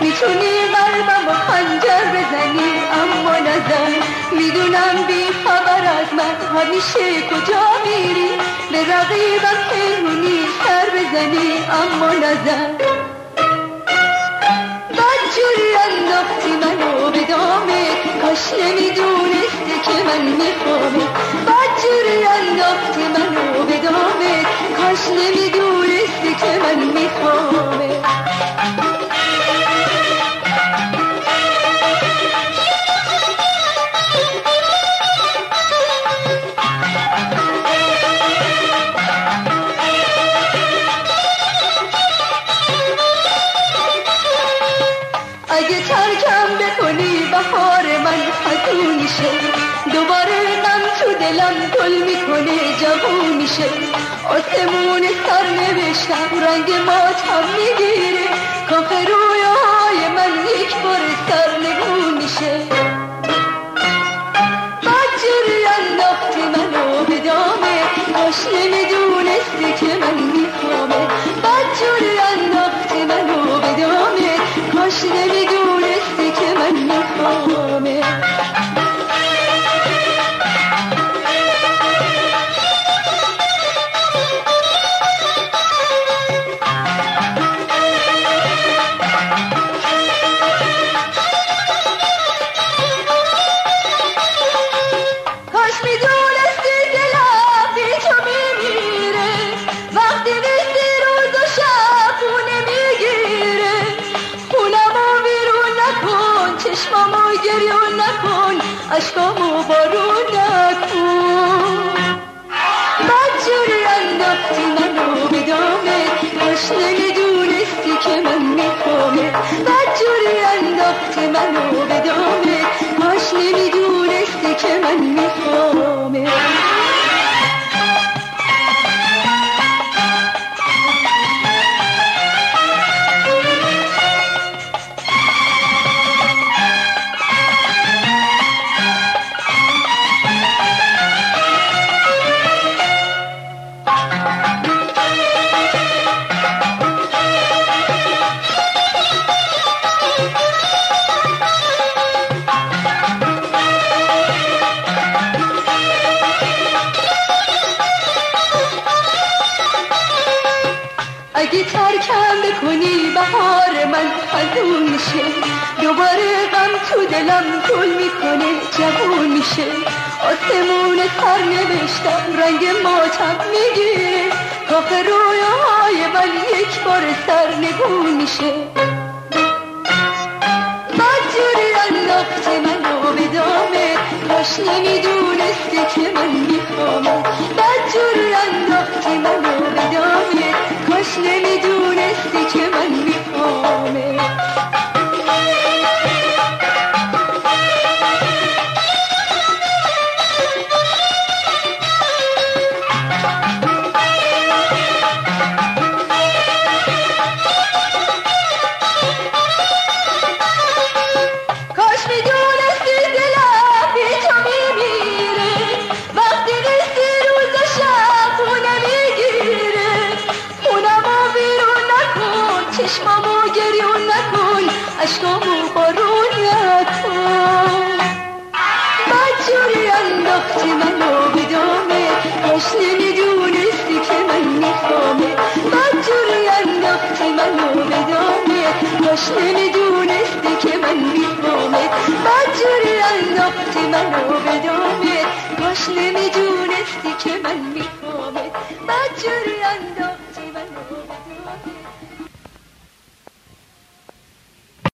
می‌تونی قلبم و خنجر بزنی اما نزن می‌دونم بی خبر از من. همیشه کجا میری؟ به رقیبم پیمونی سر بزنی اما نزن بدجوری انداختی منو به دامه کاش نمی‌دونستی که من میخوامه بدجوری انداختی منو به دامه کاش نمی‌دونستی که من میخوامه اگه ترکم بکنی بهار من خطون میشه. دوباره غم تو دلم گل می‌کنه جوون میشه. آسمون سر نوشتم رنگ ماتم می‌گیره. کاخ رویاهای من یک بار سر نگون میشه. بدجوری انداختی منو به دامه چشمامو گریون نکن اشکامو بارون نکن. بدجوری انداختی منو به دامه کاش ترکم بکنی بهار من خزون میشه. دوباره غم تو دلم گل می‌کنه جوون میشه. آسمون سر نوشتم رنگ ماتم می‌گیره کاخ رویاهای من یک بار سر نگون میشه. بدجوری انداختی منو به دامه کاش نمی‌دونستی که من میخوامه بدجوری انداختی منو به دامه کاش نمی‌دونستی چشمامو گریون نکن اشکامو بارون نکن بدجوری انداختی منو به دامه نمی‌دونستی که من میخوامه. بدجوری انداختی منو به دامه نمی‌دونستی که من میخوامه. بدجوری انداختی منو به دامه نمی‌دونستی که من میخوامه.